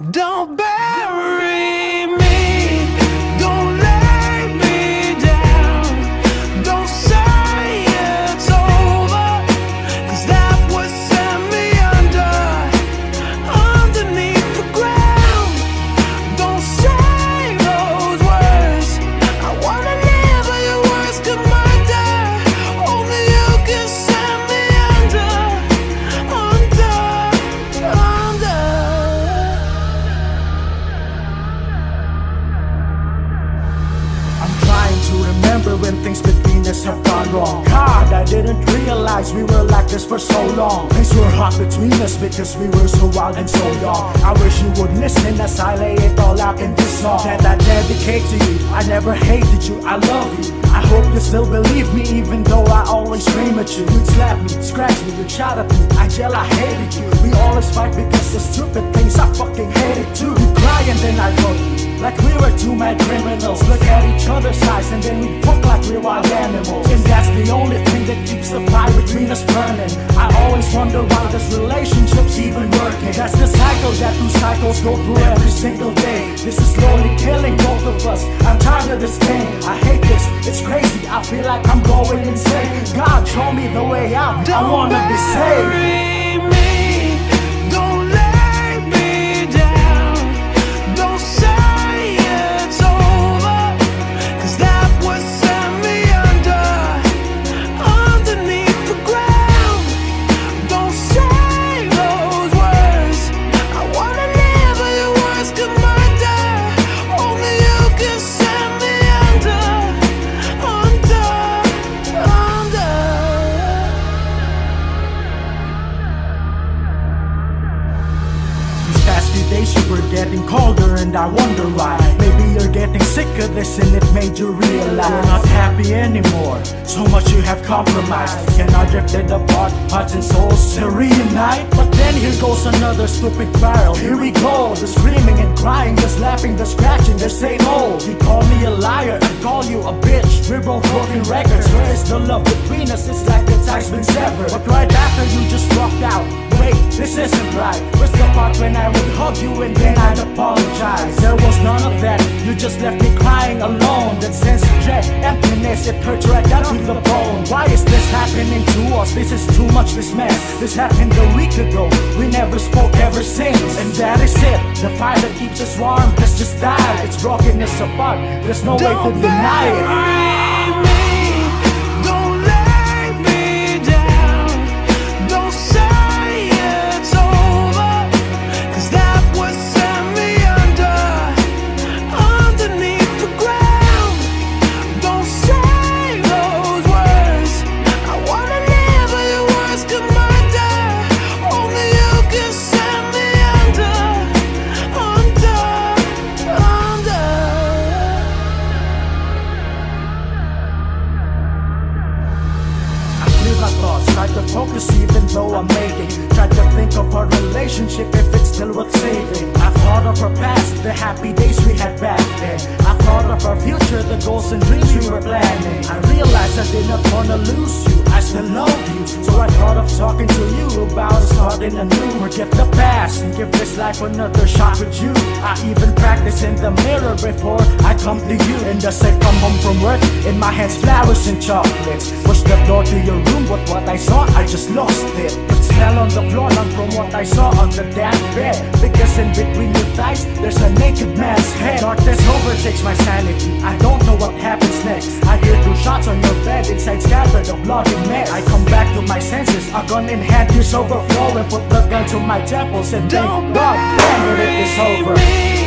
Don't bury remember when things between us have gone wrong. God, I didn't realize we were like this for so long. Things were hot between us because we were so wild and so young. I wish you would listen as I lay it all out in this song that I dedicate to you. I never hated you, I love you. I hope you still believe me, even though I always scream at you. You'd slap me, scratch me, you'd shout at me. I yell, I hated you. We always fight because of stupid things. I fucking hated too. You cry and then I you. Like we were two mad criminals Look at each other's eyes and then we fuck like we're wild animals. And that's the only thing that keeps the fire between us burning. I always wonder why this relationship's even working. That's the cycle that two cycles go through every single day. This is slowly killing both of us. I'm tired of this thing I hate this, it's crazy. I feel like I'm going insane. God show me the way out. I wanna be saved You were getting colder and I wonder why. Maybe you're getting sick of this and it made you realize You're not happy anymore, so much you have compromised. And I drifted apart, hearts and souls to reunite. But then here goes another stupid viral. Here we go, the screaming and crying, the slapping, the scratching, the same old. You call me a liar, I call you a bitch. We're both broken records, where is the love between us? It's like the tie's been severed But right after you just walked out Wait, this isn't right. Where's the part when I would hug you and then I'd apologize? There was none of that. You just left me crying alone. That sense of dread, emptiness, it hurts right down to the bone. Why is this happening to us? This is too much, this mess. This happened a week ago. We never spoke ever since. And that is it. The fire that keeps us warm has just died. It's broken us apart. There's no way to Don't deny it. Of our relationship if it's still worth saving. I thought of our past, the happy days we had back then. I thought of our future, the goals and dreams we were planning. I realized I did not wanna lose you, I still love you. So I thought of talking to you about starting anew. Forget the past and give this life another shot with you. I even practice in the mirror before I come to you. And as I come home from work, in my hands flowers and chocolates. Push the door to your room, but what I saw, I just lost it. Fell on the floor, not from what I saw on the damn bed. Because in between your thighs, there's a naked man's head. Darkness overtakes my sanity. I don't know what happens next. I hear shots on your bed, inside scattered a bloody mess. I come back to my senses, a gun in hand, tears overflowing. Put the gun to my temples and thank God, damn it, it is over.